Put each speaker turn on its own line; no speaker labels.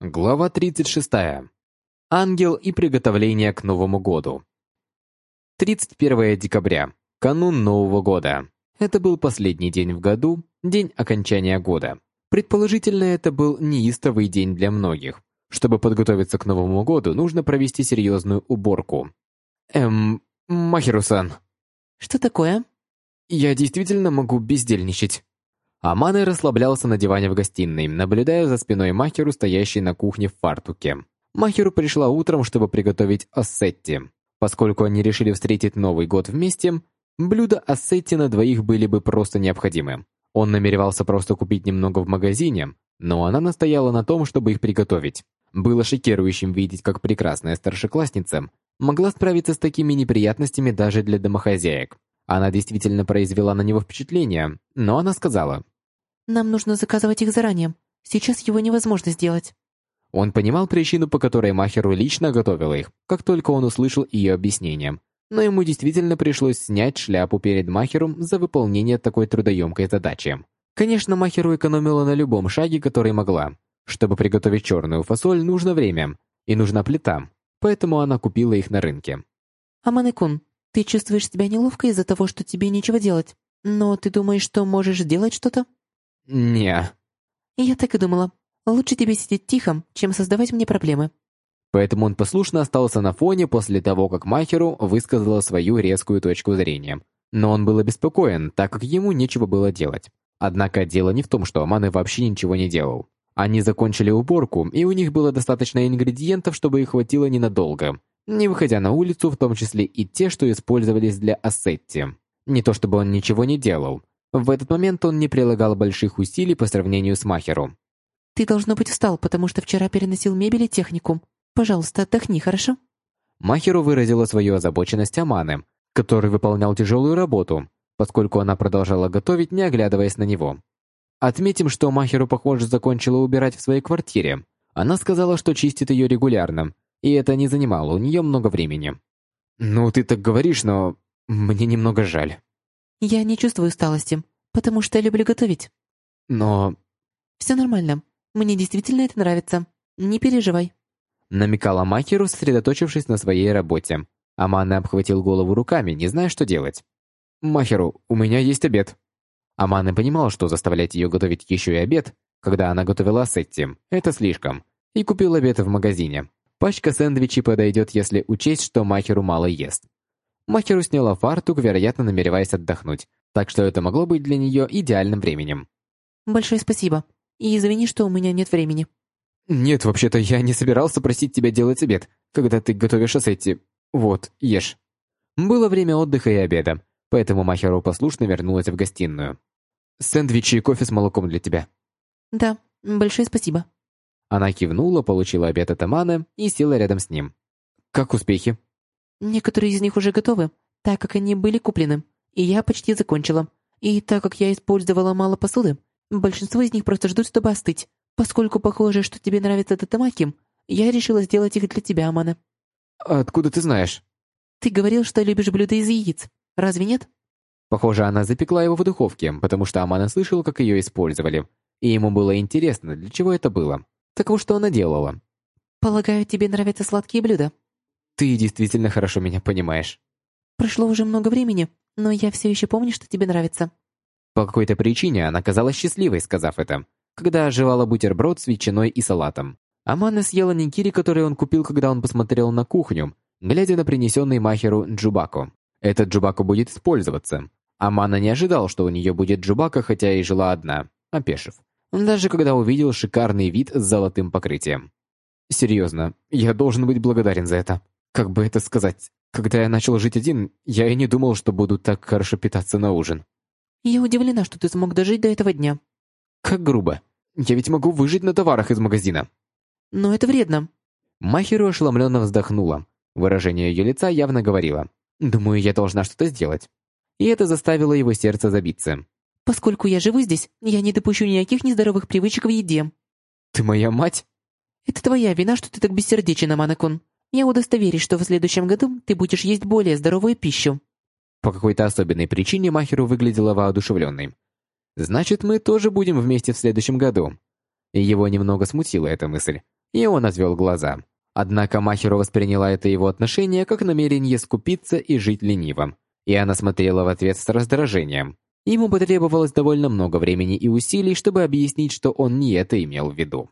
Глава 36. Ангел и приготовление к Новому году. 31 декабря. Канун Нового года. Это был последний день в году, день окончания года. Предположительно, это был неистовый день для многих. Чтобы подготовиться к Новому году, нужно провести серьезную уборку. Эм, Махирусан.
Что такое?
Я действительно могу бездельничать. Аманы расслаблялся на диване в гостиной, наблюдая за спиной Махеру, стоящей на кухне в фартуке. Махеру пришла утром, чтобы приготовить ассетти. Поскольку они решили встретить Новый год вместе, блюда ассетти на двоих были бы просто необходимы. Он намеревался просто купить немного в магазине, но она настояла на том, чтобы их приготовить. Было шокирующим видеть, как прекрасная старшеклассница могла справиться с такими неприятностями даже для домохозяек. Она действительно произвела на него впечатление, но она сказала,
«Нам нужно заказывать их заранее. Сейчас его невозможно сделать».
Он понимал причину, по которой Махеру лично готовила их, как только он услышал ее объяснение. Но ему действительно пришлось снять шляпу перед Махером за выполнение такой трудоемкой задачи. Конечно, Махеру экономила на любом шаге, который могла. Чтобы приготовить черную фасоль, нужно время, и нужна плита, поэтому она купила их на рынке.
«Аманекун, ты чувствуешь себя неловко из-за того, что тебе нечего делать, но ты думаешь, что можешь сделать что-то?
Не.
Я так и думала. Лучше тебе сидеть тихо, чем создавать мне проблемы.
Поэтому он послушно остался на фоне после того, как Махеру высказала свою резкую точку зрения. Но он был обеспокоен, так как ему нечего было делать. Однако дело не в том, что Аманы вообще ничего не делал. Они закончили уборку, и у них было достаточно ингредиентов, чтобы их хватило ненадолго не выходя на улицу, в том числе и те, что использовались для ассетти. Не то чтобы он ничего не делал. В этот момент он не прилагал больших усилий по сравнению с Махеру.
«Ты, должно быть, устал, потому что вчера переносил мебель и технику. Пожалуйста, отдохни, хорошо?»
Махеру выразила свою озабоченность Аманы, который выполнял тяжелую работу, поскольку она продолжала готовить, не оглядываясь на него. Отметим, что Махеру, похоже, закончила убирать в своей квартире. Она сказала, что чистит ее регулярно, и это не занимало у нее много времени. «Ну, ты так говоришь, но мне немного жаль».
«Я не чувствую усталости, потому что я люблю готовить».
«Но...»
«Все нормально. Мне действительно это нравится. Не переживай».
Намекала Махеру, сосредоточившись на своей работе. Амана обхватил голову руками, не зная, что делать. «Махеру, у меня есть обед». Амана понимала, что заставлять ее готовить еще и обед, когда она готовила Сетти, это слишком, и купил обед в магазине. Пачка сэндвичей подойдет, если учесть, что Махеру мало ест. Махеру сняла фартук, вероятно, намереваясь отдохнуть, так что это могло быть для нее идеальным временем.
«Большое спасибо. И извини, что у меня нет времени».
«Нет, вообще-то я не собирался просить тебя делать обед, когда ты готовишь ассетти. Вот, ешь». Было время отдыха и обеда, поэтому Махеру послушно вернулась в гостиную. «Сэндвичи и кофе с молоком для тебя».
«Да, большое спасибо».
Она кивнула, получила обед от Амана и села рядом с ним. «Как успехи?»
«Некоторые из них уже готовы, так как они были куплены, и я почти закончила. И так как я использовала мало посуды, большинство из них просто ждут, чтобы остыть. Поскольку похоже, что тебе нравятся татамаки, я решила сделать их для тебя, Амана».
«Откуда ты знаешь?»
«Ты говорил, что любишь блюда из яиц. Разве нет?»
Похоже, она запекла его в духовке, потому что Амана слышал, как ее использовали, и ему было интересно, для чего это было. Так вот, что она делала?
Полагаю, тебе нравятся сладкие блюда?
Ты действительно хорошо меня понимаешь.
Прошло уже много времени, но я все еще помню, что тебе нравится.
По какой-то причине она казалась счастливой, сказав это, когда оживала бутерброд с ветчиной и салатом. Амана съела никири, который он купил, когда он посмотрел на кухню, глядя на принесенный Махеру джубаку. Этот джубаку будет использоваться. Амана не ожидал, что у нее будет джубака, хотя и жила одна, опешив даже когда увидел шикарный вид с золотым покрытием. Серьезно, я должен быть благодарен за это. Как бы это сказать, когда я начал жить один, я и не думал, что буду так хорошо питаться на ужин.
Я удивлена, что ты смог дожить до этого дня.
Как грубо. Я ведь могу выжить на товарах из магазина.
Но это вредно.
Махеру ошеломленно вздохнула. Выражение ее лица явно говорило. Думаю, я должна что-то сделать. И это заставило его сердце забиться.
Поскольку я живу здесь, я не допущу никаких нездоровых привычек в еде.
Ты моя мать?
Это твоя вина, что ты так бессердечен, Аманакун. Я удостоверюсь, что в следующем году ты будешь есть более здоровую пищу.
По какой-то особенной причине Махеру выглядела воодушевленной. Значит, мы тоже будем вместе в следующем году. Его немного смутила эта мысль. и он отвел глаза. Однако Махеру восприняла это его отношение как намерение скупиться и жить лениво, и она смотрела в ответ с раздражением. Ему потребовалось довольно много времени и усилий, чтобы объяснить, что он не это имел в виду.